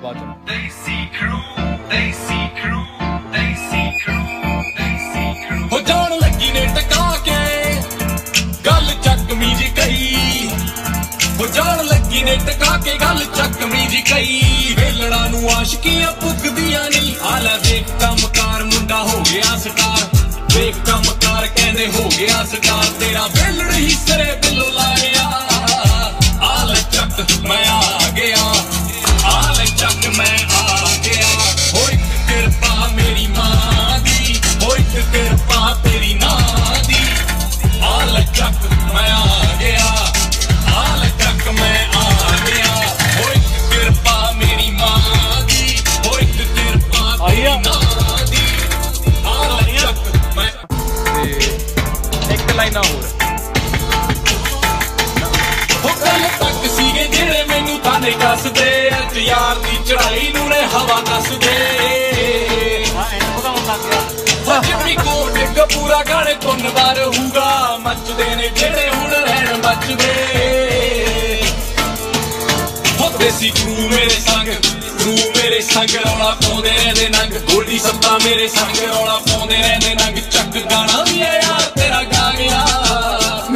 ਚ। They see crew, they see crew, they see crew, they see crew. ਹੋ ਜਾਣ ਲੱਗੀ ਨੇ ਟਕਾ ਕੇ ਗੱਲ ਚੱਕਮੀ ਜੀ ਕਹੀ। ਹੋ ਜਾਣ ਲੱਗੀ ਨੇ ਟਕਾ ਕੇ ਗੱਲ ਚੱਕਮੀ ਜੀ ਕਹੀ। ਵੇਲਣਾ ਨੂੰ ਆਸ਼ਕੀਆਂ ਪੁੱਗਦੀਆਂ ਨਹੀਂ ਹਾਲਾ ਵੇਖ ਕੰਮਕਾਰ ਮੁੰਡਾ ਹੋ ਗਿਆ ਸਟਾਰ। ਵੇਖ ਕੰਮਕਾਰ ਕਹਿੰਦੇ ਹੋ ਗਿਆ ਸਟਾਰ। ਤੇਰਾ ਵੇਲੜ ਹੀ ਸਰੇ ਬਿੱਲੋ ਲਾਇਆ। ਲਾਈਨਾਂ ਹੋਰ। ਹੋ ਕੱਲ ਤੱਕ ਸੀਗੇ ਜਿਹੜੇ ਮੈਨੂੰ ਤਾਨੇ ਕੱਸਦੇ ਅੱਜ ਯਾਰ ਦੀ ਚੜਾਈ ਨੂੰ ਨੇ ਹਵਾ ਦੱਸਦੇ। ਜਿੰਮੀ ਕੋਟ ਕਪੂਰਾ ਗਾਣੇ ਤੁੰਨਦਾ ਰਹੂਗਾ ਮੱਚਦੇ ਨੇ ਜਿਹੜੇ ਹੁਣ ਰਹਿਣ ਬਚਦੇ। ਹੋ ਦੇਸੀ ਕਰੂ ਮੇਰੇ ਸੰਗ ਕਰੂ ਮੇਰੇ ਸੰਗ ਰੌਲਾ ਪਾਉਂਦੇ ਰਹਿੰਦੇ ਨੰਗ। ਗੋਲਡੀ ਸੱਤਾ ਮੇਰੇ ਸੰਗ ਰੌਲਾ ਪਾਉਂਦੇ ਰਹਿੰਦੇ ਨੰਗ।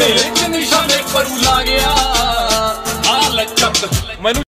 में एक निशाने पर लागे